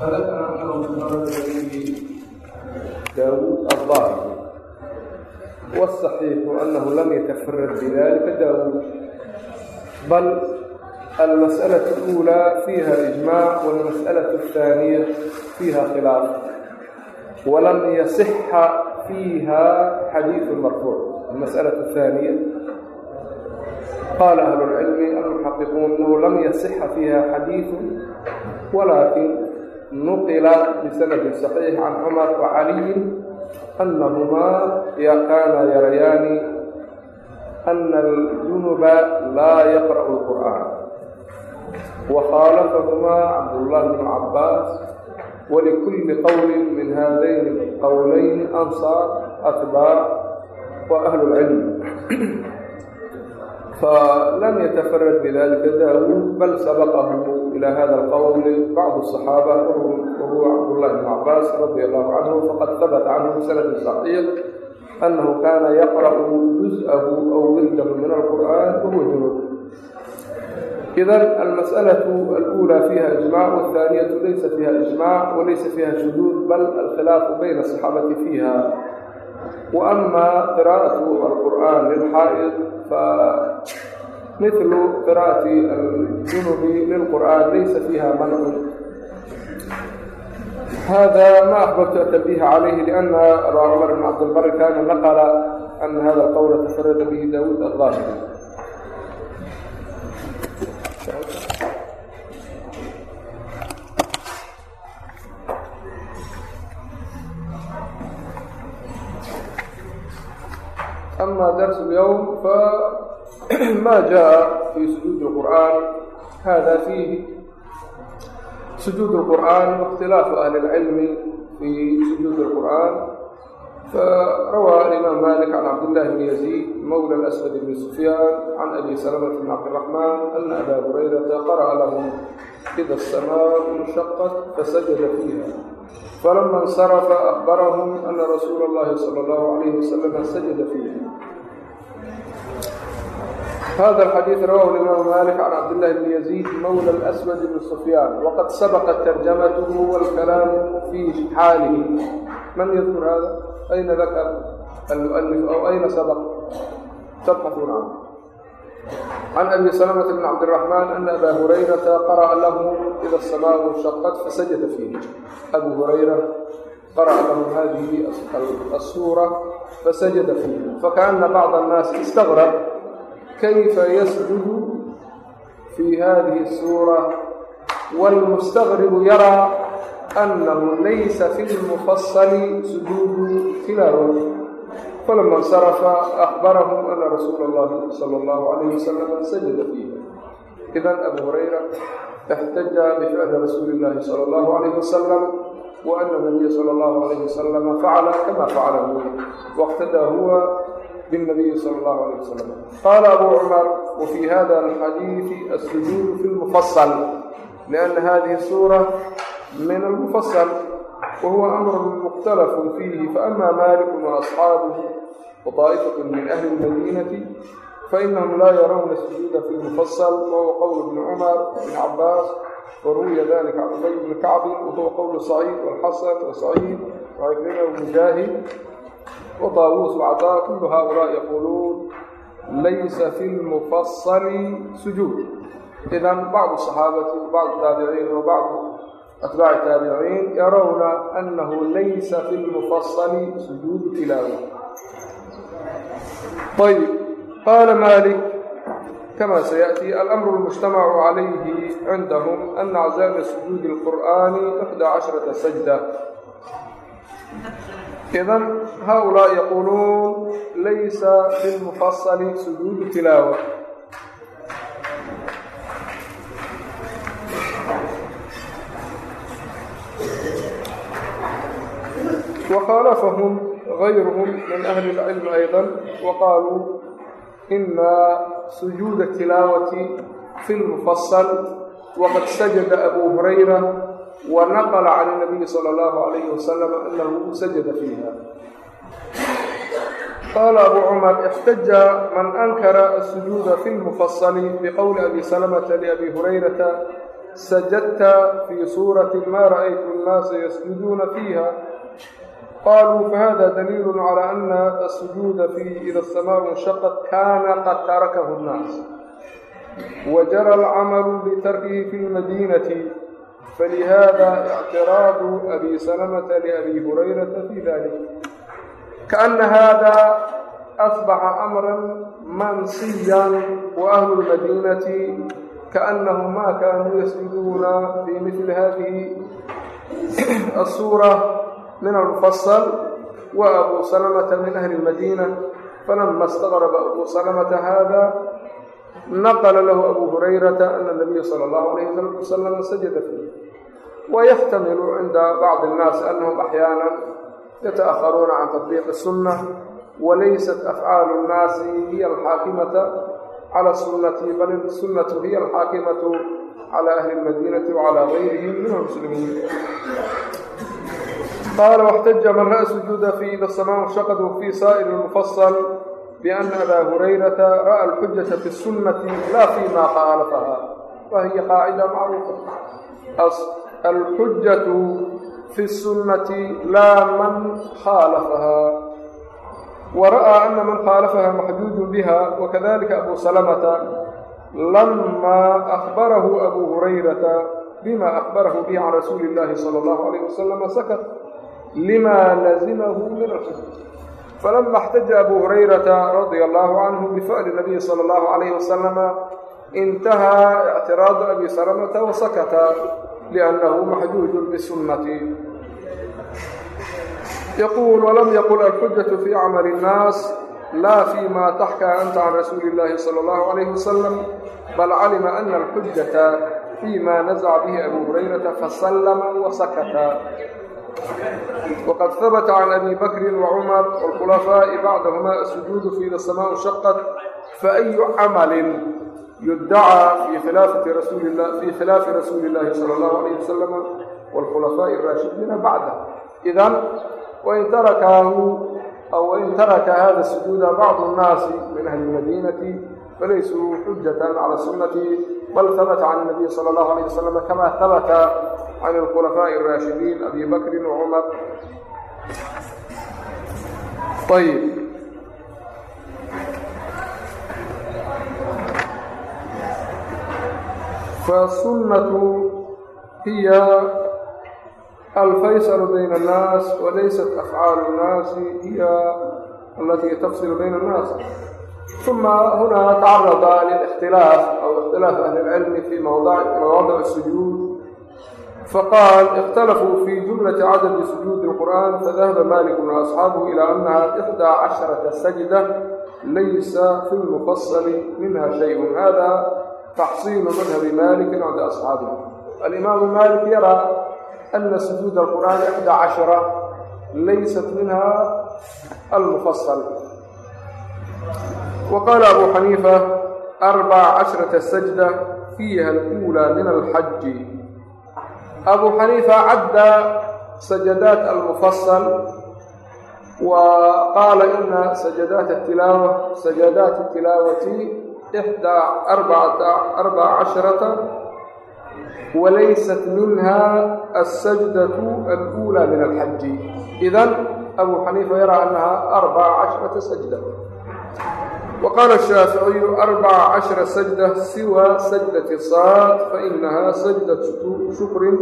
فذكر انه من مرض داوود الظاهري والصحيح انه لم يتفرد بذلك داوود بل المسألة الأولى فيها إجماع والمسألة الثانية فيها خلاف ولم يصح فيها حديث مرفوع المسألة الثانية قال أهل العلم المحققون أنه لم يصح فيها حديث ولكن نقل بسند صحيح عن عمر وعلي أنهما كانا يريان أن الجنب لا يقرأ القرآن وخالفهما عبد الله بن عباس ولكل قول من هذين القولين أنصار أتباع وأهل العلم فلم يتفرد بذلك داود بل سبقه إلى هذا القول بعض الصحابة وهو عبد الله بن عباس رضي الله عنه فقد ثبت عنه بسند صحيح أنه كان يقرأ جزءه أو ورده من القرآن وهو جنوب إذا المسألة الأولى فيها إجماع والثانية ليس فيها إجماع وليس فيها شذوذ بل الخلاف بين الصحابة فيها وأما قراءة القرآن للحائض فمثل قراءة الجنب للقرآن ليس فيها منع هذا ما أخبرت التنبيه عليه لأن عمر بن عبد البر كان نقل أن هذا القول تفرد به داود الراشدي أما درس اليوم فما جاء في سجود القرآن هذا فيه سجود القرآن واختلاف أهل العلم في سجود القرآن فروى الإمام مالك عن عبد الله بن يزيد مولى الأسود بن سفيان عن أبي سلمة بن عبد الرحمن أن أبا هريرة قرأ له إذا السماء انشقت فسجد فيها فلما انصرف أخبرهم أن رسول الله صلى الله عليه وسلم سجد فيها هذا الحديث رواه الإمام مالك عن عبد الله بن يزيد مولى الأسود بن سفيان وقد سبقت ترجمته والكلام في حاله من يذكر هذا؟ أين ذكر المؤلف أو أين سبق؟ تبحثون عنه عن أبي سلمة بن عبد الرحمن أن أبا هريرة قرأ له إذا السماء انشقت فسجد فيه أبو هريرة قرأ لهم هذه السورة فسجد فيها فكأن بعض الناس استغرب كيف يسجد في هذه السورة والمستغرب يرى أنه ليس في المفصل falama insarafa akhbarahum ana rasuula allahi sala allahu calayhi wasalama sajada fiiha idan abu hurayra ixtaja bifcli rasuuli illahi sala allahu calayhi wasalam waana nabiya sala allahu calayhi wasalama facala kama facala huwa waqtadaa huwa بالنبي صلى الله عليه وسلم. قال أبو عمر وفي هذا الحديث السجود في المفصل لأن هذه السورة من المفصل. وهو أمر مختلف فيه فأما مالك وأصحابه وطائفة من أهل المدينة فإنهم لا يرون السجود في المفصل وهو قول ابن عمر وابن عباس وروي ذلك عن أبي بن كعب وهو قول صعيد والحسن وصعيد وعكرمة ومجاهد وطاووس وعطاء كل هؤلاء يقولون ليس في المفصل سجود إذا بعض الصحابة وبعض التابعين وبعض atbaaci taabiciin yarowna anahu laysa fi lmufasali sujuudu tilaawa ayb qaala malik kama sayaأtii alamru اlmujtamacu calayhi cindahum ana aczaama sujuudi اlqur'aani ixdaa casharata sajda idan haulaa yaquuluun laysa fi lmufasali sujuudu tilaawa وخالفهم غيرهم من أهل العلم أيضا وقالوا إن سجود التلاوة في المفصل وقد سجد أبو هريرة ونقل عن النبي صلى الله عليه وسلم أنه سجد فيها قال أبو عمر احتج من أنكر السجود في المفصل بقول أبي سلمة لأبي هريرة sajadta fii suurati ma ra'aytu الnaasa yasjuduuna fiiha qaluu fahada daliilu calى ana asujuuda fiihi ida asamaaءu inshaqad kana qad tarakahu اnnaas wajara alcamalu bitarkihi fi lmadinati falihada ictiraadu abi salamata liabi hurayrata fi dalik kaana hada asbaxa amra mansiyan wa ahlu lmadinati kaanahm ma kaanuu yasjuduuna fi mili hadihi asura min almufasal wa abuu salamata min ahli lmadiina falama istaqraba abuu salamata hada naqla lahu abuu hurayrata ana nabiya sala allahu alayh wasala wasalama sajada fiih wayaxtamilu cinda bacdi annaasi anahum axyaana yataakharuuna can tatbiiqi sunna walaysat afcaalu nnaasi hiya alxaakimata cala sunnati bal sunnatu hiya alxaakimatu cala ahli lmadiinati wacalaa gayrihim minhu muslimiin qaala واxtaja man ra'a sujuuda fi ida samaa nshaqad wafii saa'iri mufasl bأn abaa hurayrata ra'a اlxujata fi الsunati la fima qaalafaha wahiy qaacida macruufa alxujat fi الsunati laa man khaalafaha wra'a ana man khaalafaha maxjuuju biha wakadalika abu salamata lama akbarahu abu hurayrata bima akbarahu bihi can rasuuli اllahi salى اllahu عalayh waslama sakat لما لزمه من الحجة فلما احتج أبو هريرة رضي الله عنه بفعل النبي صلى الله عليه وسلم انتهى اعتراض أبي سلمة وسكت لأنه محجوج بالسنة يقول ولم يقل الحجة في عمل الناس لا فيما تحكى أنت عن رسول الله صلى الله عليه وسلم بل علم أن الحجة فيما نزع به أبو هريرة فسلم وسكت وقد ثبت wqad habta can abi bakrin wacumar wاlkhulafaaءi bacdahmaa asujuudu fiida asamaa shaqat faayu camalin yudacaa fii khilaafi rasuuli اllahi sala اllahu alayh wasalam wاlkhulafaaءi اraashidiina bacdah idan wain tarakaahu aw wain taraka hada sujuuda bacdu اnnaasi min ahli اmadinati falaysuu xujatan cala sunati bal habata can nabiyi sala allahu alayh wasalam kama habata can alkhulafaa'i araashidiin abi bakrin wacumar ayb fالsunaة hiy alfaysl bayn الnaas walaysat afcaal الnaasi hiya alatii tafsil bayn الnaas ثuma huna tacaraضa lاxtilaaf واkhtilاaf ahli اlcilmi fii mawadic sujuud faqaal اkhtalafuu fii jumlaةi cadadi sujuudi الqur'an fadahaba malik وaصxaabuhu ilى anaha ixdى caشharaةa sajda laysa fi اlmufasli minha shayء hada taxsiinu madhabi maliki cinda aصxaabih alimaamu malik yaraa ana sujuuda اlqur'an ixdى caشhara laysat minha almufasl wa qaala abu xaniifa وقال أبو حنيفة أربع عشرة سجدة فيها الأولى من الحج أبو حنيفة عد سجدات المفصل وقال إن سجدات التلاوة سجدات التلاوة إحدى أربعة أربع عشرة وليست منها السجدة الأولى من الحج إذا أبو حنيفة يرى أنها أربع عشرة سجدة وقال الشافعي أربع عشر سجدة سوى سجدة صاد فإنها سجدة شكر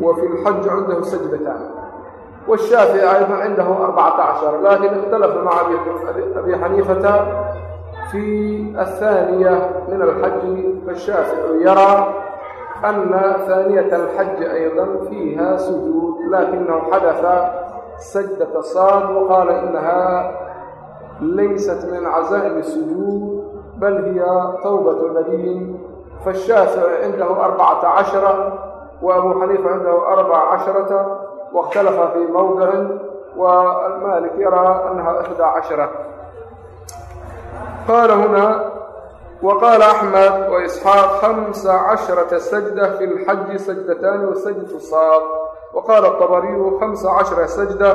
وفي الحج عنده سجدتان والشافعي أيضا عndه أربعة عشر لكن اختلف مع أبي حنيفة في الثانية من الحج فالشافعي يرى أن ثانية الحج أيضا فيها سجود لكنه حدث سجدة صاد وقال إنhا laysat min cazaa'im الsujuud bal hiya tawbaة nabiyin faالshaafici cindahu arbacata cashra wa abu xaniifa cindahu arbaca casharata waاkhtalafa fii mowdicin wa almalik yaraa anaha ixdaa cashra qaala huna wqaala axmed waisxaaq hamsa casharata sajda fi lxaji sajdataani wasajdatu saaq waqaala abariyu hamsa cashra sajda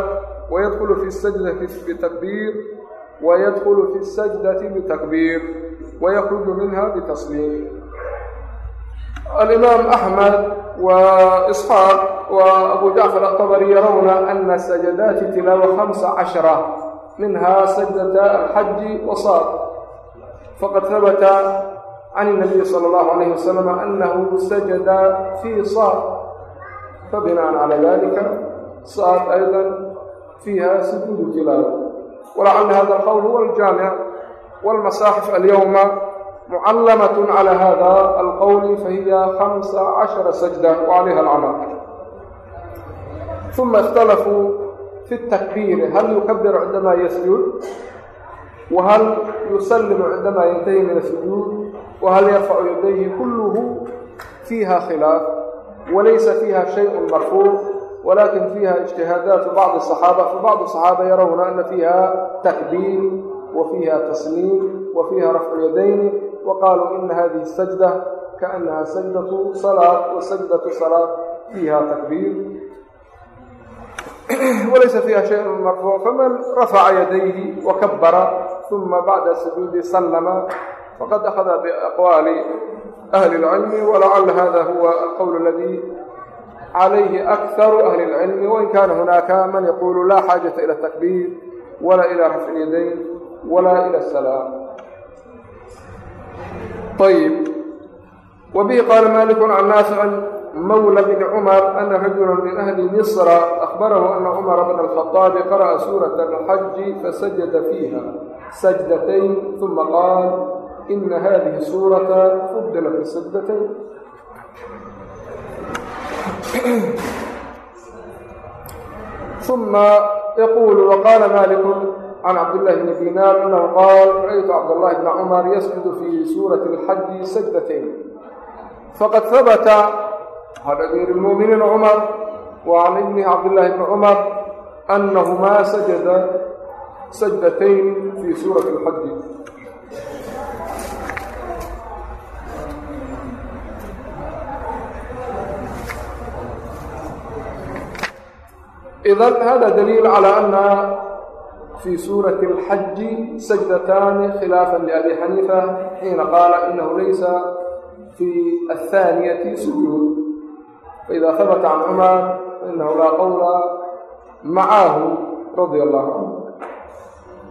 wayadkulu fi sajdati bitakbiir ويدخل في السجدة بالتكبير ويخرج منها بالتسليم الإمام أحمد وإسحاق وأبو جعفر الطبري يرون أن سجدات تلاوة خمس عشرة منها سجدة الحج وصاد فقد ثبت عن النبي صلى الله عليه وسلم أنه سجد في صاد فبناء على ذلك صاد أيضا فيها سجود تلاوة ولعل هذا القول هو الجامع والمصاحف اليوم معلمة على هذا القول فهي خمس عشر سجدة وعليها العمل ثم اختلفوا في التكبير هل يكبر عندما يسجد وهل يسلم عندما ينتهي من السجود وهل يرفع يديه كله فيها خلاف وليس فيها شيء مرفوع ولكن فيها اجتهادات بعض الصحابة فبعض الصحابة يرون أن فيها تكبير وفيها تسليم وفيها رفع اليدين وقالوا إن هذه السجدة كأنها سجدة صلاة والسجدة صلاة فيها تكبير وليس فيها شيء مرفوع فمن رفع يديه وكبر ثم بعد السجود سلم فقد أخذ بأقوال أهل العلم ولعل هذا هو القول الذي عليه أكثر أهل العلم وإن كان هناك من يقول لا حاجة إلى التكبير ولا إلى رفع اليدين ولا إلى السلام طيب وبه قال مالك عن نافع مولى بن عمر أن رجلا من أهل مصر أخبره أن عمر بن الخطاب قرأ سورة الحج فسجد فيها سجدتين ثم قال إن هذه السورة فضلت بسجدتين ثم uma yaquulu waqaala maliku can cabdillahi bni dinar inahu qaal ra'ytu cabdallahi bna cumar yasjudu fii suurati alxaji sajdatayn faqad habata can amiiri lmuuminiina cumar wa can ibnihi cabdillahi bni cumar annahumaa sajada sajdatayn fii suurati alxaji idan hada daliil calى ana fii suurati اlxaji sajdataani khilaafa liabi xaniifa xiina qaala inahu laysa fii aلthaaniyati sujuud faida habata can cumar fainahu laa qowla macahu radi allahu canhu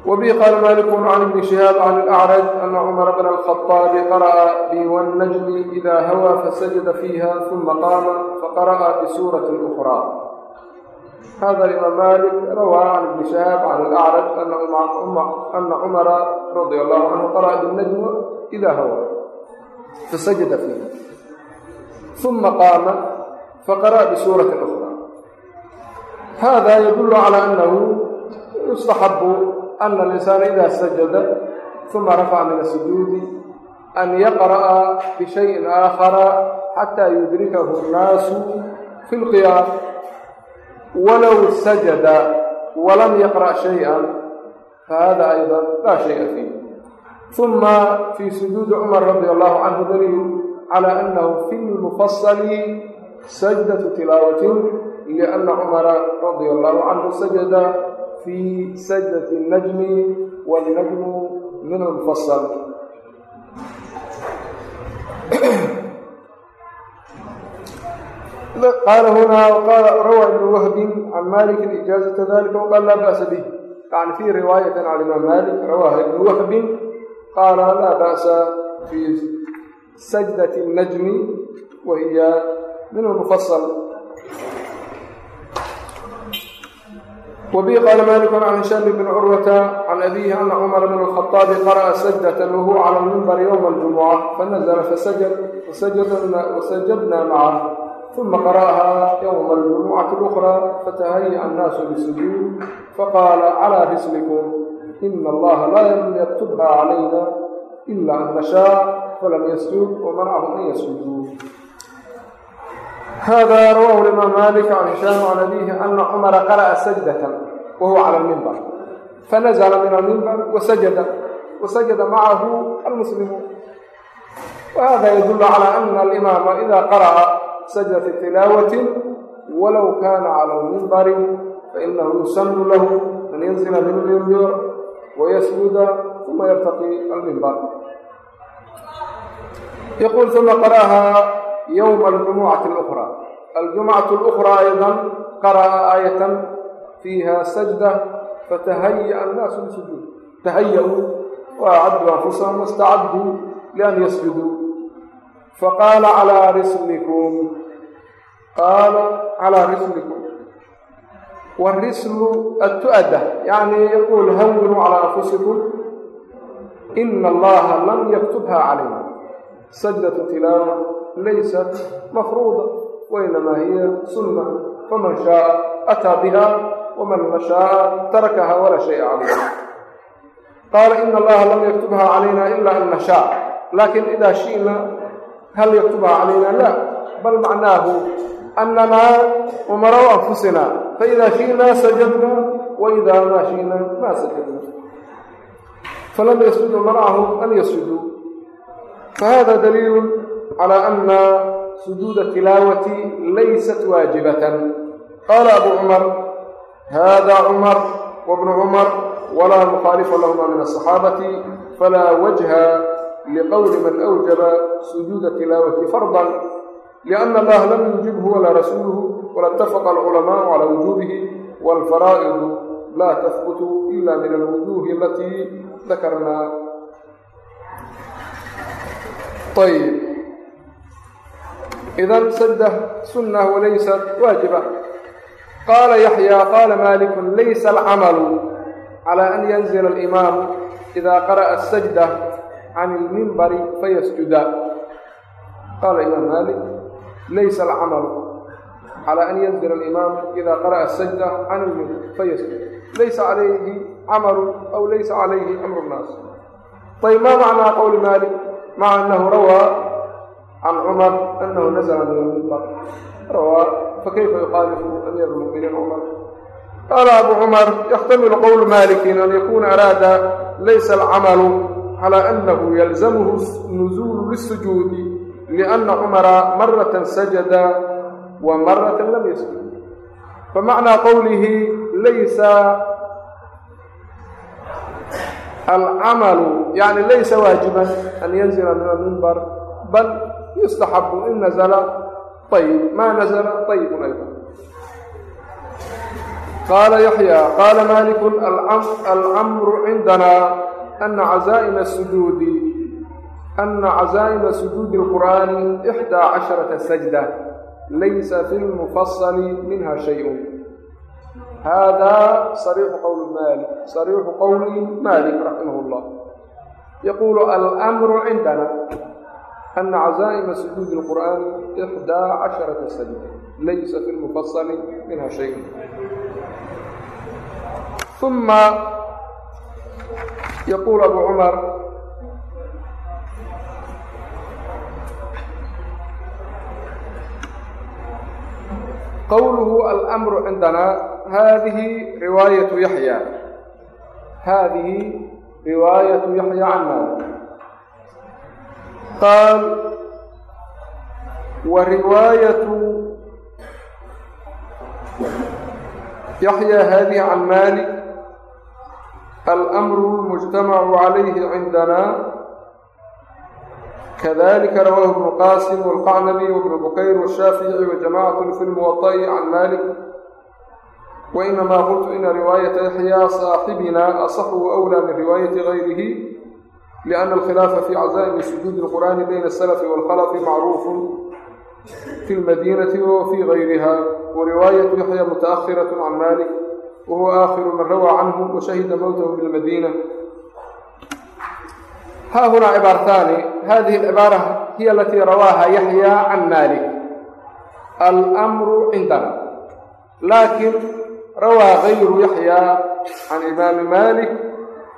وبه قال مالك عن ابن شهاب عن الأعرج أن عمر بن الخطاب قرأ بوالنجم إذا هوى فسجد فيها ثم قام فقرأ بسورة أخرى hada imaam malik rawaa can ibni shahaab can alacraj ana cumara radia allahu canhu qara'a binajmu ida hawa fasajada fiiha uma qaama faqara'a bisuurati ukhra hada yadulu cala annahu yustaxabu ana alinsaana ida sajada uma rafaca min asujuudi an yaqra'a bishayin aakhara xataa yudrikahu nnaasu fi lqiyaam walow sajada walam yaqra' shay-an fahada aydan laa shaya fiih uma fii sujuudi cumar radia allahu canhu daliil calaa annahu fi lmufasali sajdatu tilaawatin lianna cumara radia allahu canhu sajada fii sajdati najmi wannajmu min almufasal المفصل قال هنا وقال روى ابن وهب عن مالك إجازة ذلك وقال لا بأس به يعني في رواية عن الإمام مالك رواها ابن وهب قال لا بأس في سجدة النجم وهي من المفصل وبه قال مالك عن هشام بن عروة عن أبيه أن عمر بن الخطاب قرأ سجدة وهو على المنبر يوم الجمعة فنزل فسجد وسجدنا, وسجدنا معه uma qara'ahaa yowma aljumucati اlأkhraa fatahaya annaasu bisujuud faqaala calaa rislikum ina allaha laa yaktubha calayna ila an nashaa falam yasjuud wamanacahum an yasjuduun hada rawahu limaam malik can hishaam can abiihi ana cumara qara'a sajdatan wa huwa cala almimbar fanazla min almimbar wasajada wasajada macahu almuslimuun wahada yadulu calaa ana alimaama ida qara'a sajdati tilaawati walow kaana cala lminbari fainahu yusanu lahu an yanzila min alminbar wayasjuda uma yartaqi alminbar. Yaqul uma qara'aha yowma aljumucati اlukhra aljumcat اlukhra ayda qara'a aayatan fiiha sajda fatahaya annaasu lisujuud tahaya'uu waacaduu anfusahum wastacaduu lian yasjuduu faqaala calaa rislikum qaala calaa rislikum warislu adtu'ada yacni yaquul hawinu calaa anfusikum ina allaha lam yaktubha calaykum sajdatu tilaawa laysat mafruuda wainamaa hiya sunna faman shaaa ataa biha waman mashaaa tarakaha walaa shaya calayh qaala ina allaha lam yaktubha calayna ila an nashaa laakin idaa shi'na hal yaktuba calayna la bal macnaahu ananaa umarau anfusina faida shiinaa sajadna waidaa maa shiinaa maa sajadna falam yasjudu manacahum an yasjuduu fahada daliilu calaa ana sujuuda tilaawati laysat waajibatan qaala abu cumar hada cumar wabnu cumar walaa mukhaalifa lahuma min asaxaabati falaa wajha liqowli man awjaba sujuuda tilaawati fardan lianna allaha lam yuujibhu walaa rasuuluhu wala ittafaqa alculamaau calaa wujuubihi waalfaraa'idu laa tahbutu ila min alwujuuhi alatii dakarnaa ayb idan saddex sunnah walaysat waajiba qaala yaxyaa qaala maalikun laysa alcamalu calaa an yanzila alimaamu idaa qara'a asajda can ilmimbari fayasjuda qaala imaam maalik laysa alcamalu calaa an yanzila alimaam idaa qara'a sajda can ilmimbar fayasjud laysa calayhi camalu aw laysa calayhi amru nnaas طيب ما معنى قول مالك؟ مع anahu روى عن عمر anahu نزل من المنبر. rawaa fakayfa yuqaalifu amiir lmuminiin cumar qaala abu cumar yaxtamilu qowlu maaliki an yakuna araada laysa alcamalu calaa annahu yalzamhu nusuulu lsujuudi lianna cumara maratan sajada wa maratan lam yasjud famacnaa qowlihi laysa alcamalu yani laysa waajiban an yanzila min almimbar bal yustaxabu in nazla ayb maa nazla ayibun ayda qaala yaxya qaala maliku alcamru cindana ana cazaa'ima sujuudi ana cazaa'ima sujuudi اlqur'ani ixdaa casharata sajda laysa fi lmufasali minha shayء hada صariixu qowl malik صariixu qowli malik raximah اllah yaqulu almru cindana ana cazaa'ima sujuudi اlqur'ani ixdaa casharata sajda laysa fi lmufasali minha shayء uma yaqul abu cumar qowluhu almru cindana hadihi riwaayatu yaxya hadihi riwaayatu yaxya can malik qaal wa riwaayatu yaxya hadihi can malik almru mujtamacu calayhi cindana kadalika rawaahu ibnu qasim wاlqacnabi wibnu bukayr washaafici wajamacat fi lmuwaطa'i can malik wainama qultu ina riwaayata yaxyaa saaxibina asaxu wawlaa min riwaayati gayrihi liana alkhilaafa fi cazaa'imi sujuudi lqur'aani bayna asalafi wاlkhalafi macruufu fi lmadinati wa fi gayriha wariwaayatu yaxya mutaakhiraة can malik wahuwa aakhiru man rawaa canhu washahida mowtahu bilmadiina ha hunaa cibaarataani hadihi alcibaara hiya alatii rawaaha yaxyaa can maalik almru cindana laakin rawaa gayru yaxyaa can imaami maalik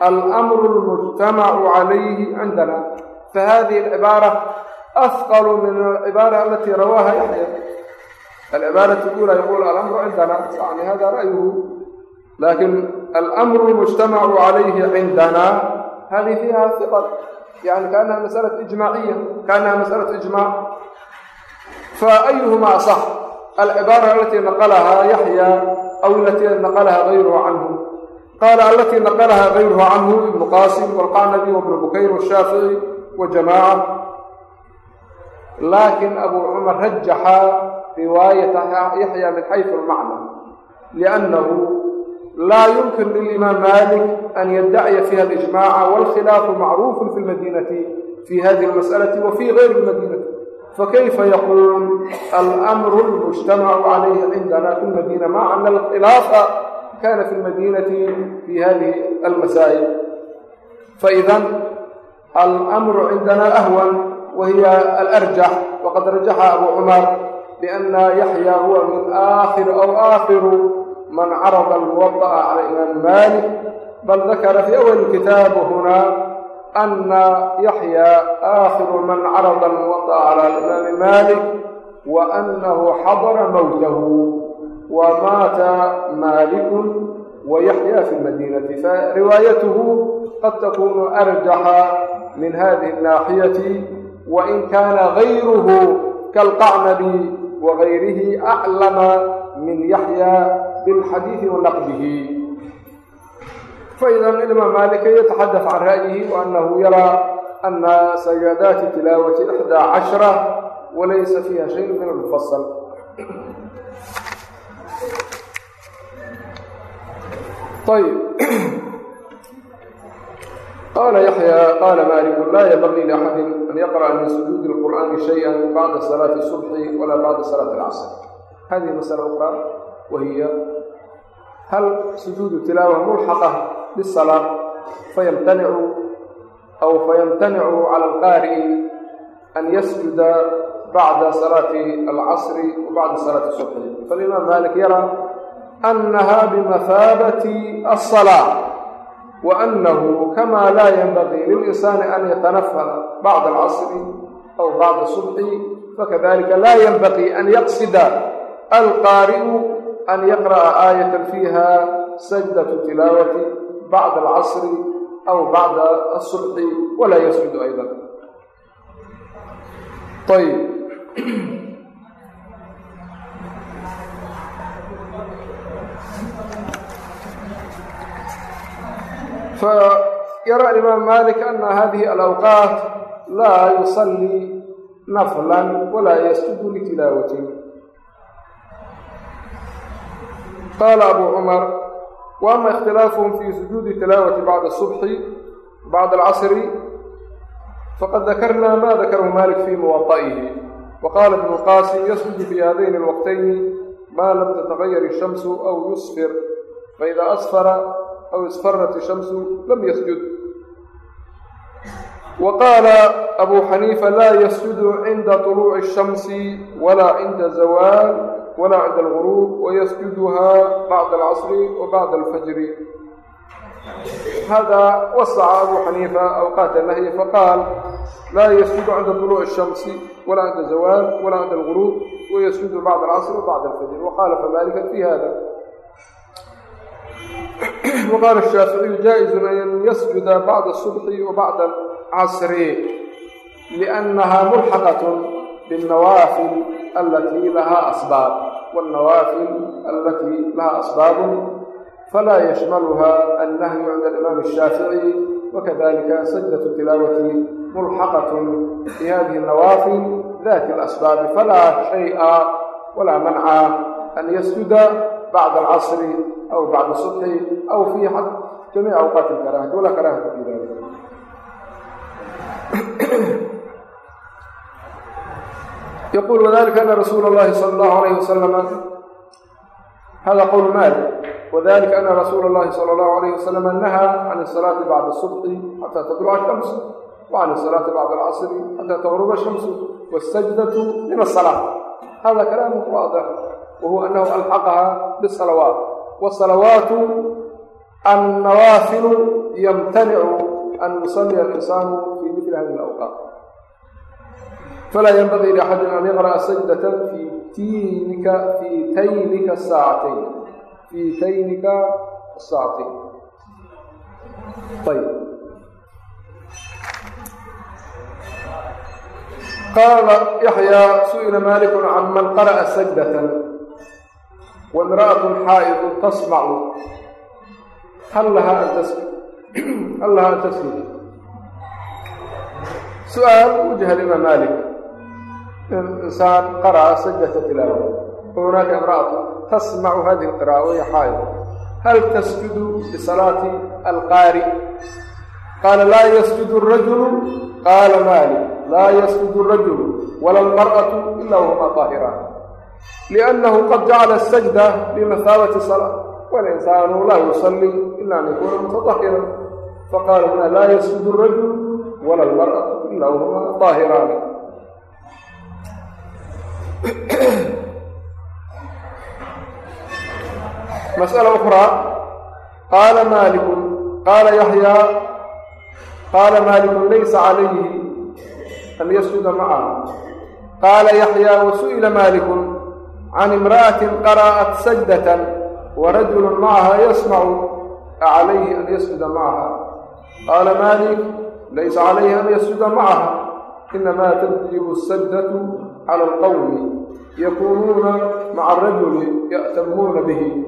almru lmujtamacu calayhi cindana fahadihi alcibaara afqalu min alcibaara alatii rawaaha yaxyaa alcibaaratu ula yaquul alamru cindana yani hada ra'yuhu lakin almru lmujtamacu calayhi cindana hadihi fiiha iqal yani kaanaha masأlaة ijmaaciya kaanaha masأlaة ijmaac faأyuhuma aصx alcibaara alatii naqlahaa yaxya aw alatii naqlahaa gayruhu canhu qaala alatii naqlahaa gayruhu canhu ibnu qasim wاlqacnabi wabnu bukayr washaafici wajamaaca laakin abu cumar rajaxa riwaayata yaxya min xaysu almacna liannahu laa yumkin lilimaam malik an yaddaciya fiha alijmaca wاlkhilaafu macruufu fi lmadinati fi hadihi almas'alati wa fi gayri lmadinati fakayfa yaquul almru lmujtamacu calayhi cindana fi lmadina maca ana alkhilaafa kana fi lmadinati fi hadihi almasaa'il faidan almru cindana ahwan wahiya alarjax waqad rajaxa abu cumar biana yaxya huwa min aakhir aw aakhiru man carada almuwada'a cala imaam malik bal dakara fi awali kitaab huna ana yaxya aakhiru man carada almuwada'a cala alimaami malik wa anahu xadara mowtahu wa maata malikun wa yaxya fi lmadinati fariwaayatuhu qad takunu arjaxa min hadihi الnaaxiyati wain kana gayruhu kaalqacnabi aclama min yaxya bilxadiidi wa naqdihi faida imaam malika yataxadaث can ra'yihi waanahu yaraa ana sajadaati tilaawati ixdaa cashra walaysa fiiha shay min almufasal ayb qala yaxya qala maliku laa ynbagii liaxadi an yaqra'a min sujuudi اlqur'ani shayئa bacda salaati subxi wala bacda salaati اlcasr hadihi masala ukra wahiya hal sujuudu tilaawa mulxaqa bisalaa fayamtanicu aw fayamtanicu cala alqaari'i an yasjuda bacda salaati alcasri wa bacda salaati subxi falimaam malik yara annaha bimahaabati wa annahu kama laa yanbagii lilisaani an yatanafada bacda alcasri aw bacda subxi fakadalika laa yanbagii an yaqsida alqaari'u an yaqra'a aayatan fiiha sajdatu tilaawati bacda alcasri aw bacda asubxi walaa yasjudu aydan ayb فيرى الإمام مالك أن هذه الأوقات لا يصلي نفلا ولا يسجد لتلاوته قال أبو عمر وأما اختلافهم في سجود التلاوة بعد الصبح بعد العصر فقد ذكرنا ما ذكره مالك في موطئه وقال ابن القاسم يسجد في هذين الوقتين ما لم تتغير الشمس أو يصفر فإذا أصفر aw isfarat ishamsu lam yasjud wa qaala abuu xaniifa laa yasjudu cinda طuluuci الshamsi walaa cinda zawaal walaa cinda alguruub wayasjuduhaa bacda alcasri wa bacda alfajri hada wasaca abu xaniifa awqaat nahyi faqaal laa yasjudu cinda طuluuci الshamsi walaa cinda zawaal walaa cinda alguruub wayasjudu bacda alcasri wa bacda alfajri waqaala famalika fi hada waqaala shaaficiyu jaa-izun an yasjuda bacda subxi wa bacda alcasri liannaha mulxaqatun binnawaafil alatii lahaa asbaab waalnawaafil alatii lahaa asbaabun falaa yashmaluha annahyu cinda alimaam ashaafici wakadalika sajdatu tilaawati mulxaqatun bi hadihi nawaafil dati alasbaabi falaa shay'a walaa manca an yasjuda أن يسجد بعد العصر أو بعد الصبح أو في حد جميع أوقات الكراهة ولا كراهة في ذلك يقول وذلك أن رسول الله صلى الله عليه وسلم هذا قول مالك وذلك أن رسول الله صلى الله عليه وسلم نهى عن الصلاة بعد الصبح حتى تطلع الشمس وعن الصلاة بعد العصر حتى تغرب الشمس والسجدة من الصلاة هذا wahuwa anahu alxaqaha bisalawaat wsalawaatu annawaafilu yamtanicu an yusaliya alinsaanu fii mili hadi awqaat falaa yanbagii liaxadin an yaqra'a sajdata fii tiinika fii taynika saacatayn fii taynika saacatayn ayb qaala yaxyaa su'ila maaliku can man qara'a sajdatan waimra'atun xaa'idun tasmacu. Hal lahaa an tasjud hal lahaa an tasjud su'aal u jahl imaam maalik. In insaan qara'a saddexda tilaawa wahunaaka imra'atun tasmacu hadihi alqira'a wahiya xaa'id hal tasjudu lisalaati alqaari? Qaala laa yasjudu rajulu. Qaala maalik laa yasjudu rajulu wala almar'atu ila wahuma daahiraan لأنه قد جعل السجدة بمثابة صلاة والإنسان لا يصلي إلا أن يكون متطهرا فقال هنا لا يسجد الرجل ولا المرأة إلا وهما طاهران مسألة أخرى قال مالك قال يحيى قال مالك ليس عليه أن يسجد معه قال يحيى وسئل مالك عن امرأة قرأت سجدة ورجل معها يسمع أعليه أن يسجد معها قال مالك ليس عليه أن يسجد معها إنما تجب السجدة على القوم يكونون مع الرجل يأتمون به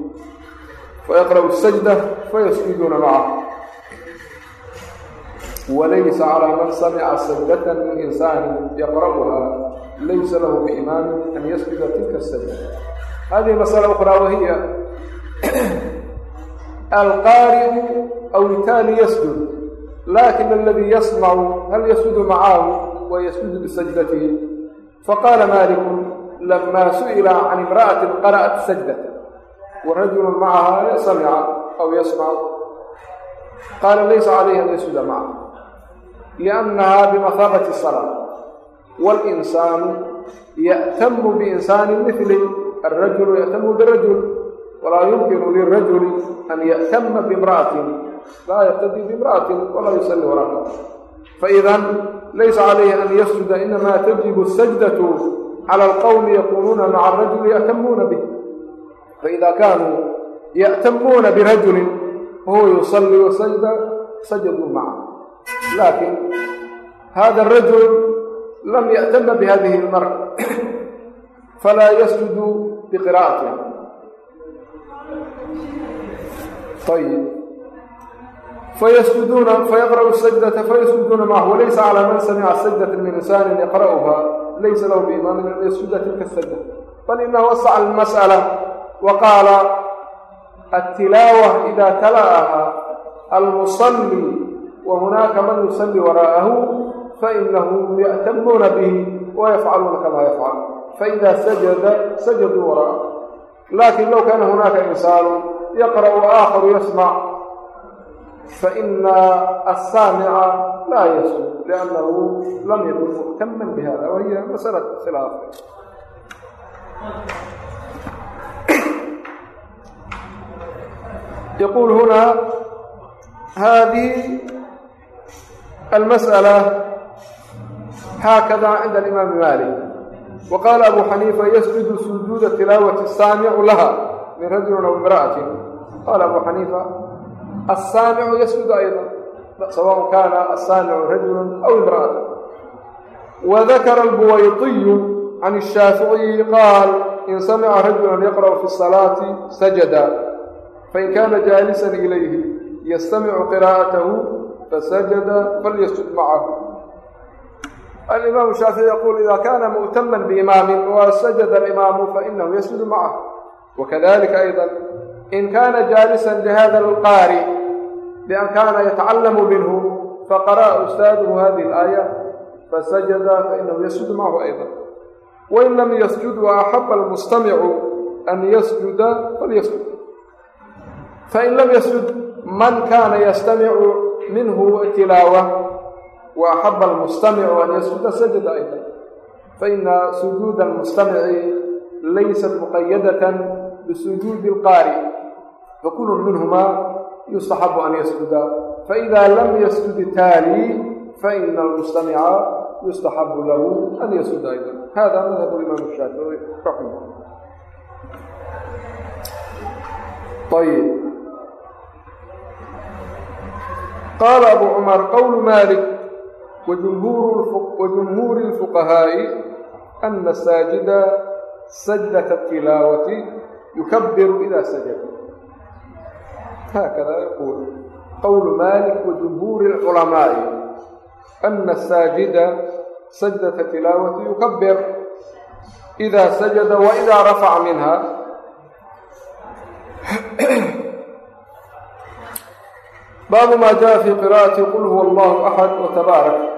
فيقرأ السجدة فيسجدون معه وليس على من سمع سجدة من إنسان يقرأها ليس له بإمام أن يسجد تلك السجدة هذه مسألة أخرى وهي القارئ أو التالي يسجد لكن الذي يسمع هل يسجد معه ويسجد بسجدته فقال مالك لما سئل عن امرأة قرأت سجدة ورجل معها سمع أو يسمع قال ليس عليه أن يسجد معه لأنها walinsaanu ya'tamu biinsaani mili alrajulu ya'tamu birajul walaa yumkinu lirajuli an ya'tama biimra'atin laa yaqtadii biimra'atin walaa yusalli waraha faidan laysa calayhi an yasjuda inamaa tajibu sajdatu cala alqowmi yakuunuuna maca arajuli ya'tamuuna bih faida kaanuu ya'tamuuna birajulin fahuwa yusallii sajda sajaduu maca laakin hada arajul lam ya'tama bihadihi ilmara falaa yasjudu biqiraa'atiha ayib fayasjuduuna fayaqra'u sajdata fayasjuduuna macahu walaysa calaa man samica sajdata min insaanin yaqra'uha laysa lahu biimaamin an yasjuda tilka sajda bal inahu wasaca almas'ala wa qaala attilaawa idaa tala'aha almusalli wa hunaaka man yusalli waraa'ahu fainahum ya'tamuuna bihi wayafcaluuna kamaa yafcalu faida sajada sajaduu wara'a laakiin low kaana hunaaka insaanu yaqra'u aakharu yasmac faina asaamica laa yasmud liannahu lam yakun mu'taman bihada wahiya masalad khilaaf يقول هنا هذه المسألة هكذا عند الإمام مالك وقال أبو حنيفة يسجد سجود التلاوة السامع لها من رجل أو امرأة قال أبو حنيفة السامع يسجد أيضا سواء كان السامع رجل أو امرأة وذكر البويطي عن الشافعي قال إن سمع رجلا يقرأ في الصلاة سجد فإن كان جالسا إليه يستمع قراءته فسجد فليسجد alimaam shaafici yaquul ida kana mu'tama biimaamin wa sajada alimaamu fainahu yasjudu macahu wakadalika ayضa in kana jaalisa lihada alqaari bian kana yatacalamu minhu faqara'a ustaaduhu hadihi alaaya fasajada fainahu yasjudu macahu ayضa wain lam yasjud waaxaba almustamicu an yasjuda falyasjud fain lam yasjud man kana yastamicu minhu tilaawa وأحب المستمع أن يسجد سجد أيضا فإن سجود المستمع ليست مقيدة بسجود القارئ فكل منهما يستحب أن يسجد فإذا لم يسجد التالي فإن المستمع يستحب له أن يسجد أيضا هذا مذهب الإمام الشافعي رحمه الله طيب قال أبو عمر قول مالك وجمهور, وجمهور الفقهاء أن الساجد سجدة التلاوة يكبر إذا سجد هكذا يقول قول مالك وجمهور العلماء أن الساجد سجدة التلاوة يكبر إida sajada وإida rafaca minha baabu ma jaءa fi qira'ati qul huwa اllah أxad وتbaarak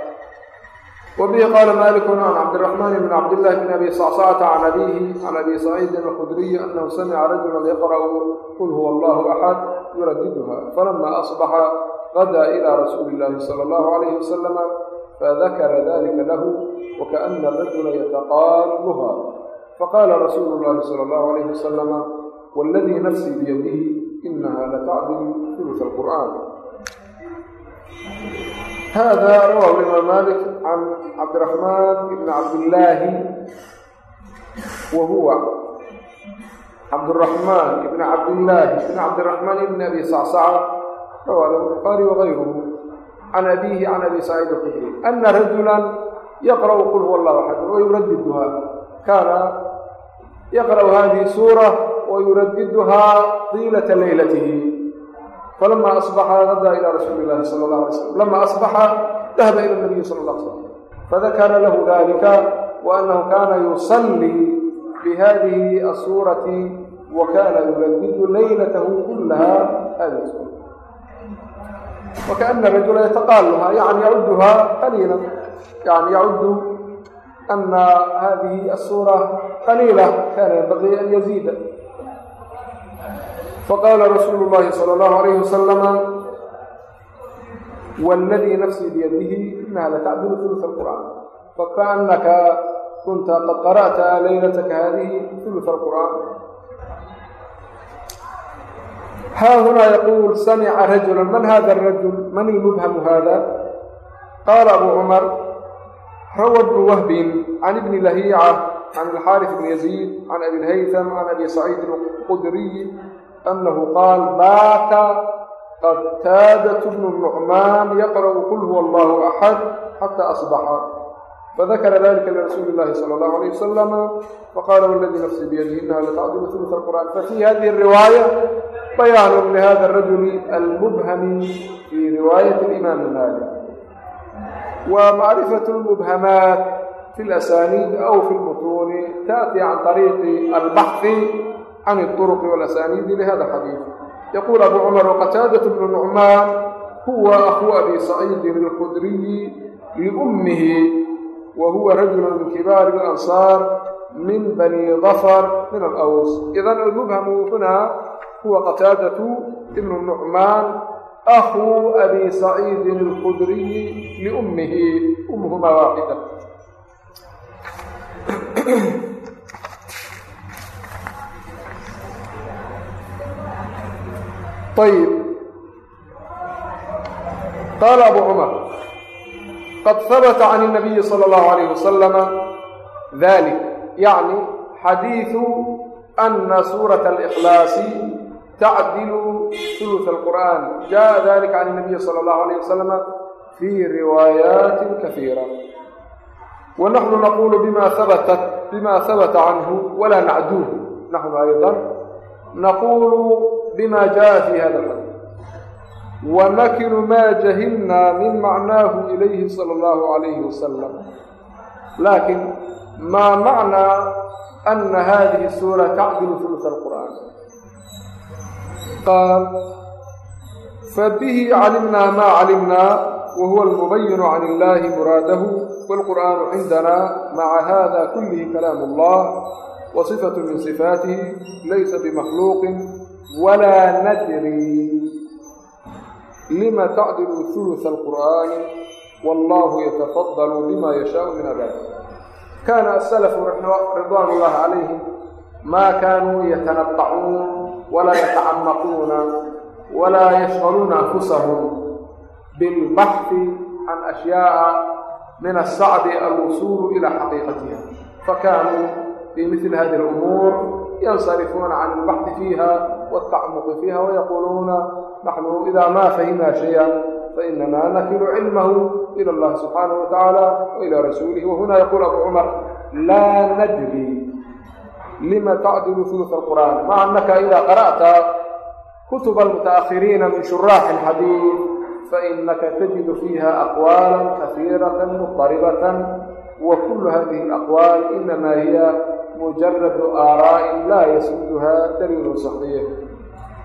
وبه قال مالك عن عبد الرحمن بن عبد الله بن أبي صعصعة عن أبيه عن أبي سعيد الخدري أنه سمع رجلا يقرأ قل هو الله أحد يرددها فلما أصبح غدا إلى رسول الله صلى الله عليه وسلم فذكر ذلك له وكأن الرجل يتقالها فقال رسول الله صلى الله عليه وسلم والذي نفسي بيده إنها لتعدل ثلث hada rawahu imaam malik can cabdiraxmaan ibni cabdillaahi wa huwa cabduraxmaan ibni cabdillaahi ibni cabdiraxmaan ibni abi sacsaca rawaa lahu buhaari wagayruhu can abiihi can abi saciid alxudri ana rajulan yaqra'u qul huwa allahu axad wayuraddiduha kaana yaqra'u hadihi suura wayuraddiduhaa tiilata leylatihi السورة ويرددها طيلة ليلته فلما أصبح غدا إلى رسول الله صلى الله عليه وسلم لما أصبح ذهب إلى النبي صلى الله عليه وسلم فذكر له ذلك وأنه كان يصلي بهذه السورة وكان يردد ليلته كلها هذه السورة وكأن الرجل يتقالها يعني يعدها قليلا يعني يعد أن هذه السورة قليلة كان ينبغي أن يزيد فقال رسول الله صلى الله عليه وسلم والذي نفسي بيده إنها لتعدل ثلث القرآن فكأنك كنت قد قرأت ليلتك هذه ثلث القرآن ها هنا يقول سمع رجلا من هذا الرجل من المبهم هذا قال أبو عمر روى ابن وهب عن ابن لهيعة عن الحارث بن يزيد عن أبي الهيثم عن أبي سعيد الخدري أنه قال بات قتادة بن النعمان يقرأ قل هو الله أحد حتى أصبح فذكر ذلك لرسول الله صلى الله عليه وسلم فقال والذي نفسي بيده إنها لتعدل ثلث القرآن ففي هذه الرواية بيان لهذا الرجل المبهم في رواية الإمام مالك ومعرفة المبهمات في الأسانيد أو في المتون تأتي عن طريق البحث can iطurqi walasaniidi lihada xadiid yaquul abu cumar waqataadatu bnu nucmaan huwa akhu abi saciidin alkhudriyi liummihi wa huwa rajulu min kibaari alansaar min bani dafar min alaws idan almubhamu huna huwa qataadatu ibnu nucmaan akhu abi saciidin alkhudriyi liummihi umhuma waaxida ayib qaala abu cumar qad habata can اnabiyi salى اllahu alayh wasalama dalik yacni xadiidu ana suurat alkhlaasi tacdilu sulus alqur'an jaءa dalika can اnabiyi salى اllahu alayh wasalama fi riwaayaati kahiira wanaxnu naquulu bima habatat bima habata canhu walaa nacduuh naxnu ayda naquulu bima jaa fi hada xadii wanakinu maa jahilnaa min macnaahu ilayhi sala allahu calayhi wasalam laakiin maa macnaa ana hadihi suura tacdilu hulusa alqur'aan qaal fabihi calimnaa maa calimnaa wa huwa almubayinu can illaahi muraadahu waalqur'aanu cindana maca hada kulihi kalaam allah وصفة من صفاته ليس بمخلوق ولا ندري لما تعدل ثلث القرآن والله يتفضل لما يشاء من عباده كان السلف رضوان الله عليهم ما كانوا يتنطعون ولا يتعمقون ولا يشغلون أنفسهم بالبحث عن أشياء من الصعب الوصول إلى حقيقتها فكانوا في مثل هذه الأمور ينصرفون عن البحث فيها والتعمق فيها ويقولون نحن إذا ما فهمنا شيئا فإننا نكل علمه إلى الله سبحانه وتعالى وإلى رسوله وهنا يقول أبو عمر لا ندري لما تعدل ثلث القرآن مع أنك إذا قرأت كتب المتأخرين من شراح الحديث فإنك تجد فيها أقوالا كثيرة مضطربة وكل هذه الأقوال إنما هي mujaradu aaraa'in laa yasmuduha daliilu saxiix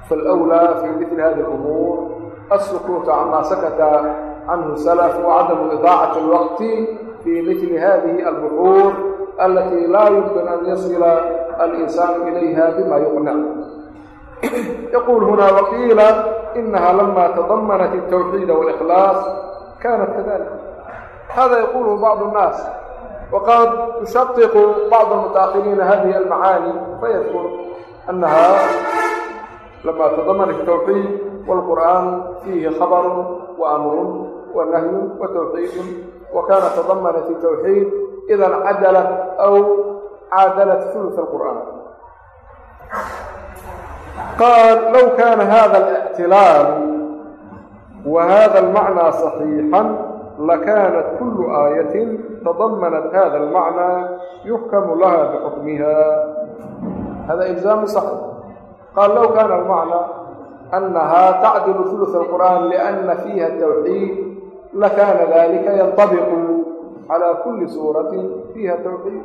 faاlأwlىa fi mili hadi اlأmuur الsukuutu cama sakata canhu salaf wacadamu idaacati اlwaqti fi mili hadihi albuxuur alati laa yumkin an yasila الإنسان إليها بما يقنع يقول هنا وقيل إنها لما تضمنت التوحيد والإخلاص كانت كذلك هذا يقوله بعض الناس وقد يشطق بعض المتأخرين هذه المعاني فيذكر أنها لما تضمن التوحيد والقرآن فيه خبر وأمر ونهي وتوحيد وكان تضمنت التوحيد إذا عدلت أو عادلت ثلث القرآن قال لو كان هذا الاعتلال وهذا المعنى صحيحا لكانت كل آية تضمنت هذا المعنى يحكم لها بحكمها هذا إلزام صحيح قال لو كان المعنى أنها تعدل ثلث القرآن لأن فيها التوحيد لكان ذلك ينطبق على كل سورة فيها توحيد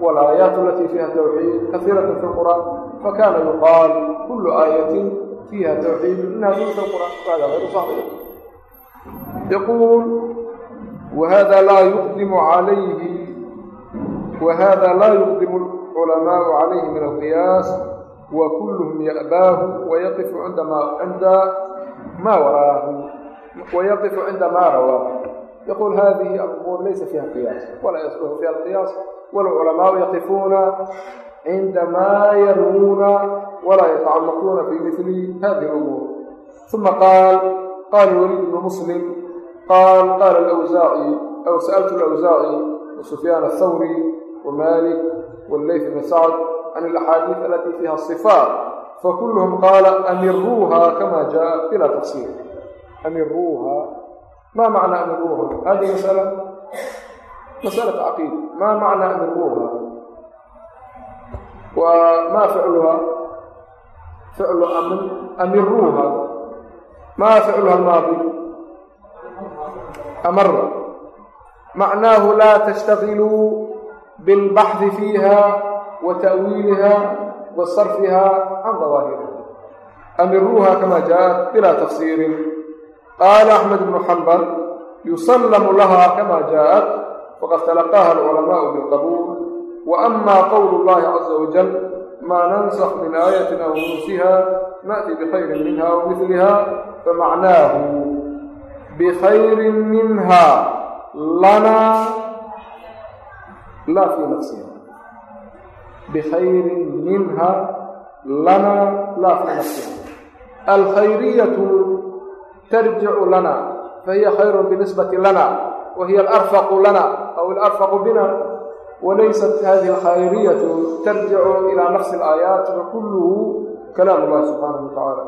والآيات التي فيها توحيد كثيرة في القرآن فكان يقال كل آية فيها توحيد إنها ثلث القرآن هذا غير صحيح يقول وهذا لا يقدم عليه وهذا لا يقدم العلماء عليه من القياس وكلهم يأباه ويقف عندما عند ما وراه ويقف عند ما رواه يقول هذه الأمور ليس فيها قياس ولا يصلح فيها القياس والعلماء يقفون عندما يروون ولا يتعمقون في مثل هذه الأمور ثم قال قال الوليد بن مسلم قال قال الأوزاعي أو سألت الأوزاعي وسفيان الثوري ومالك والليث بن سعد عن الأحاديث التي فيها الصفات فكلهم قال أمروها كما جاء بلا تفصيل أمروها ما معنى أمروها هذه مسألة مسألة عقيدة ما معنى أمروها وما فعلها فعل أمر أمروها ما فعلها الماضي أمر معناه لا تشتغلوا بالبحث فيها وتأويلها وصرفها عن ظواهرها أمروها كما جاءت بلا تفسير قال أحمد بن حنبل يسلم لها كما جاءت وقد تلقاها العلماء بالقبول وأما قول الله عز وجل ما ننسخ من آية أو ننسها نأتي bkhayri minha lana la fi nafsina bikhayri minha lana la fi nafsina alkhayriyatu tarjicu lana fahiya khayru binisbati lana wahiya alarfaqu lana aw alarfaqu bina walaysat hadihi alkhayriyatu tarjicu ila nafsi alaayaat wa kuluhu kalaam allah subxaanahu wa tacaala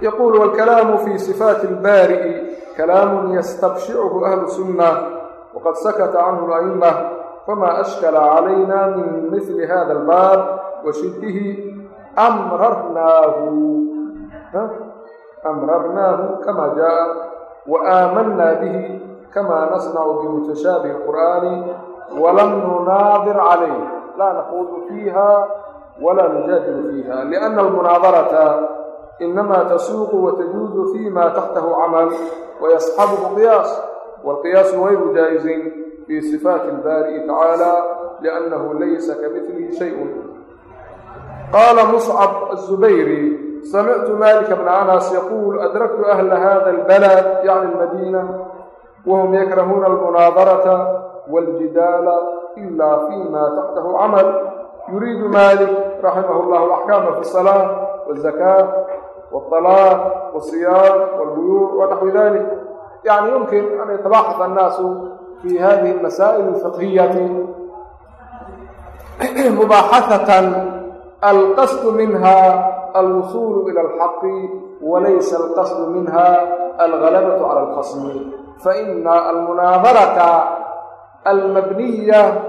yaquul wاlkalaamu fi sifaati اlbaari'i kalaamun yastabshichu ahlu sunna waqad sakata canhu اla'ima fama ashkala calayna min mili hada albaab wa shiddihi amrarnaahu amrarnaahu kama jaءa waaamanna bihi kama nasnacu bimutashaabih qur'aani walam nunaadir calayh laa naquudu fiiha wala nujadilu fiiha liana almunaadarata المناظرة إنما تسوق وتجوز فيما تحته عمل ويصحبه قياس والقياس غير جائز في صفات البارئ تعالى لأنه ليس كمثله شيء قال مصعب الزبيري سمعت مالك بن أنس يقول أدركت أهل هذا البلد يعني المدينة وهم يكرهون المناظرة والجدال إلا فيما تحته عمل يريد مالك رحمه الله الأحكام في الصلاة والزكاة والطلاق والصيام والبيوع ونحو ذلك يعني يمكن أن يتباحث الناس في هذه المسائل الفقهية مباحثة القصد منها الوصول إلى الحق وليس القصد منها الغلبة على الخصم فإن المناظرة المبنية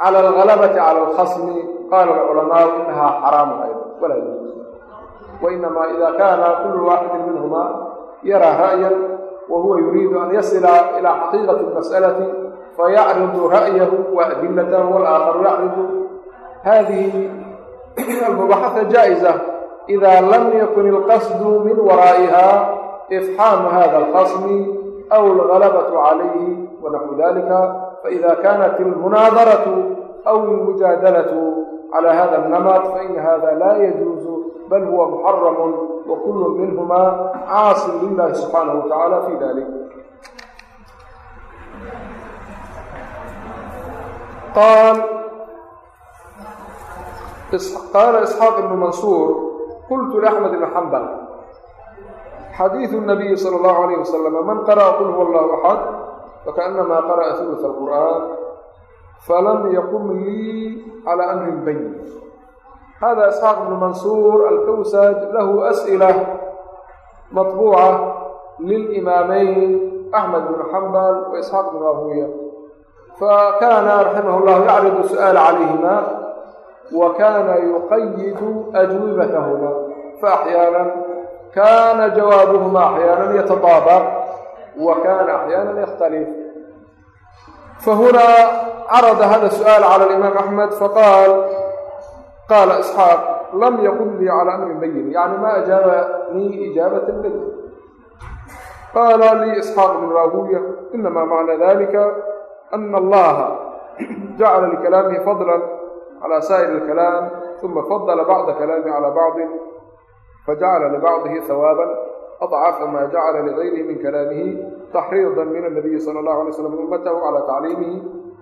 على الغلبة على الخصم قال العلماء إنها حرام أيضا ولا يجوز وإنما إذا كان كل واحد منهما يرى رأيا وهو يريد أن يصل إلى حقيقة المسألة fayacridu ra'yahu waadilatahu walaakharu yacridu hadihi almubaxaha jaa'iza ida lam yakun ilqasdu min waraa'iha ifxaamu hada alkhasmi aw algalabatu calayhi wanaxwu dalika faida kanat almunaadaratu aw almujaadalatu cala hada alnamat faina hada la yajuuzu bal huwa muxaramu wakulu minhuma caasin lilahi subxaanahu watacaala fi dalik qaal qaala isxaaq ibnu mansuur qultu liaxmed ibn xambal xadiidu الnabiyi salى اllahu alayh wasalam man qara'a qul huwa allahu axad fakaأnama qara'a ثuluث alqur'an falam yaqum lii cala amrin bayn hada isxaaq ibnu mansuur alkawsaj lahu as'ila maطbuuca lilimaamayn axmed bn xambal wa isxaaq bn rahuya fakana raximah اllahu yacridu su'aala calayhima wa kana yuqayidu ajwibatahuma faaxyaana kana jawaabuhuma axyaana yatadaabaq wa kana axyaana yakhtalif fahunaa carada hada su'aal cala alimaam axmed faqaal qaala isxaaq lam yaqul lii cala amrin bayin yani ma ajaabanii ijaabata bayin qaala lii isxaaq bn raahuya inama macna dalika ana allaha jacala likalaamihi fadla cala saa'ir alkalaam uma fadala bacda kalaami cala bacdin fajacala libacdihi hawaaban adcafa ma jacala ligayrihi min kalaamihi taxriidan min annabiyi sala allahu alay slam ummatahu cala tacliimihi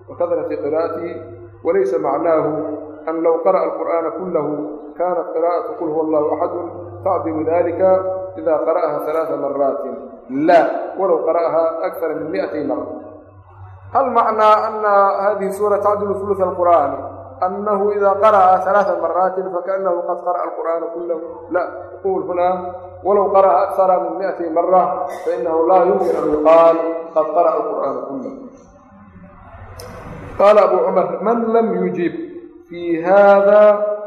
wa kadrati qira'atihi walaysa macnaahu an low qara'a alqur'aana kulahu kanat qira'atu qul huwa allahu axadu tacdilu dalika ida qara'aha halaaa maraatin la walow qara'aha akara min mi'atay mara hal macnaa ana hadihi suura tacdilu ثuluث alqur'an anahu ida qara'a ثalaaثa maraatin fakaأnahu qad qara'a alqur'aana kulahu la qul huna walow qara'a akara min mi'atay mara fainahu la yumkin an yuqaal qad qara'a alqur'aana kulah qaala abu cumar man lam yujib fi hada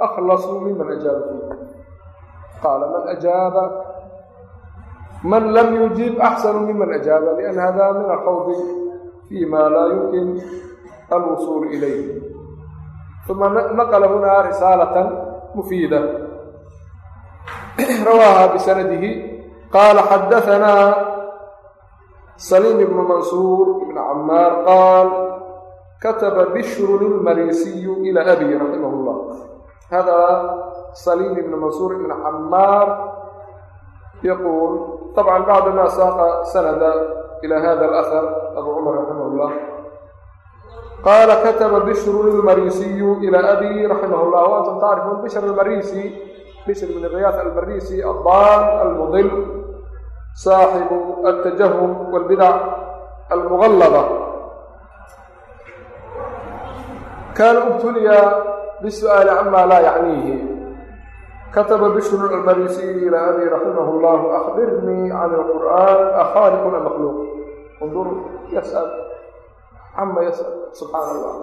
akhlasu miman ajaaba fi qaala man ajaaba man lam yujib axsanu miman ajaaba lian hada min alkhawdi fima laa yumkin alwusuul ilayh uma naqla huna risaalatan mufiida rawaaha bisanadihi qaala xadahanaa saliim ibnu mansuur ibn camaar qaal kataba bishrun ilmarisiyu ilaa abihi raximah llah hada saliim ibn mansuur ibn xamaar yaquul طabcan bacda ma saaqa sanada ilى hada اlأhar abu cumar raximah اllah qaala kataba bishru اlmarisiyu ilى abi raximah اllah w antum tacrifuun bishr almarisi bishr bn kiyaas almarisi adan almudil saaxibu altajahum wاlbidac almugalada kaana ubtuliya bisu'aali camaa laa yacniihi kataba bishru almarisiyi ila abi raximahu llahu akbirnii can alqur'aan akhaaliq amakhluuq undur yasal cama yasal subxaana allah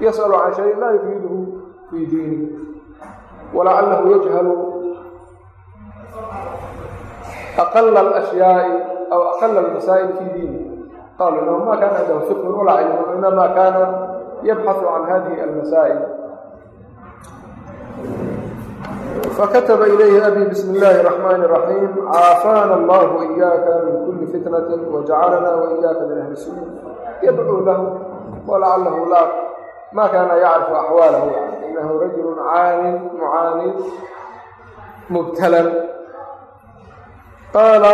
yasalu can shayin laa yufriduhu fii diini walacalahu yajhalu aqala alashyaai aw aqala almasaa'il fii diini qaalu inahu ma kaana cindahu fiqhun walaa cilmun inama kaana يبحث عن هذه المسائل فكتب إليه أبي بسم الله الرحمن الرحيم عافانا الله إياك من كل فتنة وجعلنا وإياك من أهل السنة يدعو له ولعله لا ما كان يعرف أحواله إنه رجل عاني معاني مبتلى قال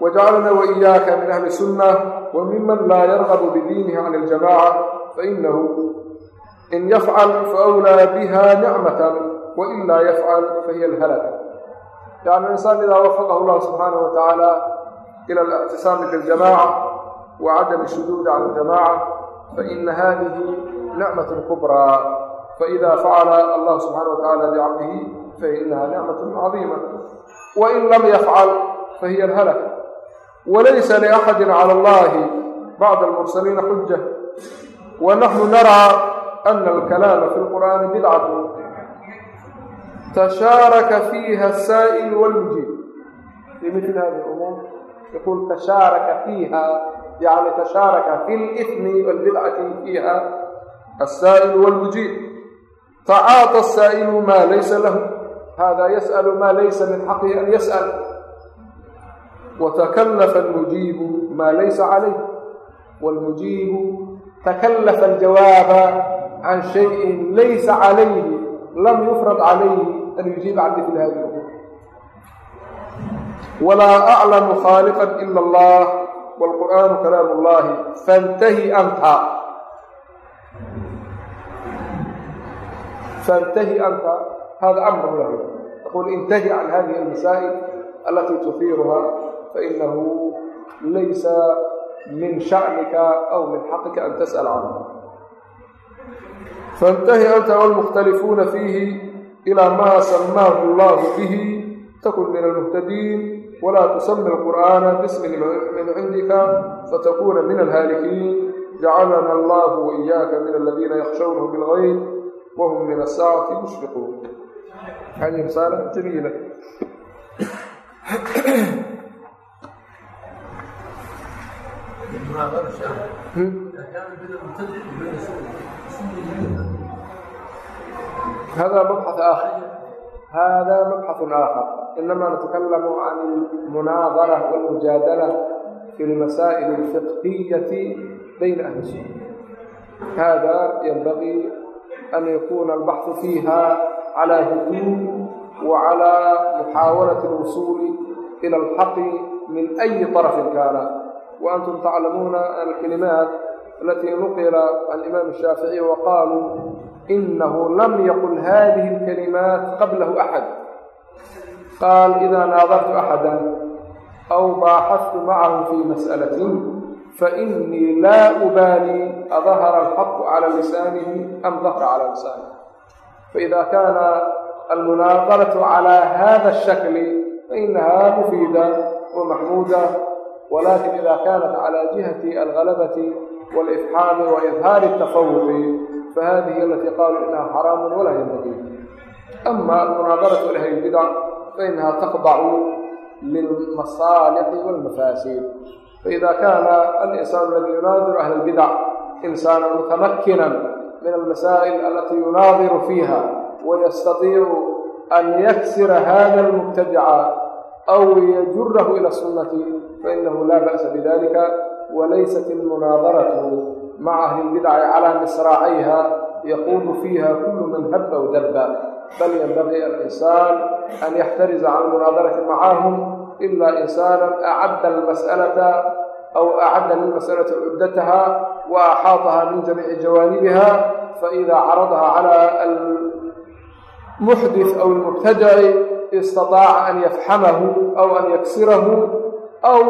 وجعلنا وإياك من أهل السنة وممن لا يرغب بدينه عن الجماعة fainahu in yafcal faawlaa biha nicmatan wain laa yafcal fahiya alhalaka yani insan idaa wafaqahu llahu subxaanahu watacaala ila alictisaami biljamaca wa cadam ashuduud can aljamaca faina hadihi nicmat kubraa faida facala allahu subxaana watacaala bicabdihi fainaha nicmat cadiima wain lam yafcal fahiya alhalak walaysa liaxadi cala allahi bacda almursaliina xuja أن الكلام في القرآن بدعة تشارك فيها السائل والمجيب في مثل هذه الأمور يقول تشارك فيها يعني تشارك في الإثم والبدعة فيها السائل والمجيب تعاطى السائل ما ليس له هذا يسأل ما ليس من حقه أن يسأل وتكلف المجيب ما ليس عليه والمجيب تكلف الجواب عن شيء ليس عليه لم يفرض عليه أن يجيب عن مثل هذه الأمور ولا أعلم خالقا إلا الله والقرآن كلام الله فانتهي أنت فانتهي أنت هذا أمر له تقول انتهي عن هذه المسائل التي تثيرها فإنه ليس من شأنك أو من حقك أن تسأل عنه فانتهي أنت والمختلفون فيه إلى ما سماه الله به تكن من المهتدين ولا تسمي القرآن باسم من عندك فتكون من الهالكين جعلنا الله وإياك من الذين يخشونه بالغيب وهم من الساعة مشفقون هذه hada mabxaث آakar inama نتklm عan الmuنaaظarة والmujaadalة fi الmasائل الfiqhiyaة bayn أhli الsunة hada ynbaغي an yakuna الbaحث fiiha عlى hduم وعlى muxaawalaة الwصuل إlى الxaq min أyi طرف kana وأنتم تعلمون الكلمات التي نقل عن الإمام الشافعي وقالوا إنه لم يقل هذه الكلمات قبله أحد قال إذا ناظرت أحدا أو باحثت معه في مسألة فإني لا أبالي أظهر الحق على لسانه أم ظهر على لسانه فإذا كان المناظرة على walakin ida kanat calى jihati algalabati wاlifxaami waidhaari الtafawuqi fahadihi hiy alati qaalu inaha xaraamu walaa yanbagi ama almunaadaratu min ahli اlbidac fainaha taqdacu lilmasaalixi wاlmafaasid faida kana alinsaanu aladi yunaadiru ahla اlbidac insana mutamakinan min almasaa'il alati yunaadiru fiiha wayastatiicu an yaksira hada اlmubtadica aw yajurahu ila sunnati fainahu la ba'sa bidalika walaysat almunaadaratu maca ahli lbidci calaa misraacayha yaquudu fiiha kulu man habba w dabba bal yanbagii alinsaan an yaxtariza can munaadarati macahum ila insaana acadda almas'alata aw acadda lilmas'alati cuddataha wa axaataha min jamiici jawaanibiha faida caradaha cala almuxdis aw almubtadici المبتدع استطاع أن يفحمه أو أن يكسره أو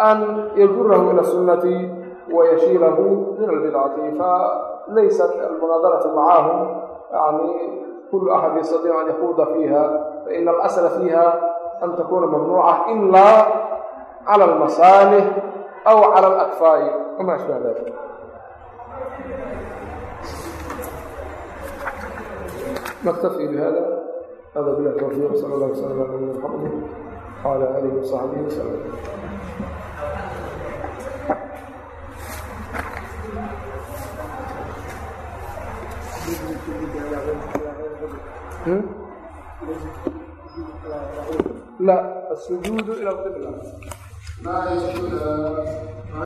أن يجره إلى السنة ويشيله من البدعة فليست المناظرة معهم يعني كل أحد يستطيع أن يخوض فيها فإن الأصل فيها أن تكون ممنوعة إلا على المصالح أو على الأكفاء وما أشبه ذلك نكتفي بهذا هذا بلا توفيق صلى الله وسلم على نبينا محمد وعلى اله وصحبه وسلم لا السجود الى القبله